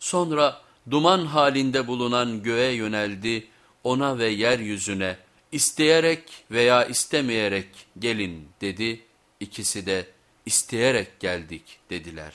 Sonra duman halinde bulunan göğe yöneldi, ona ve yeryüzüne isteyerek veya istemeyerek gelin dedi. İkisi de isteyerek geldik dediler.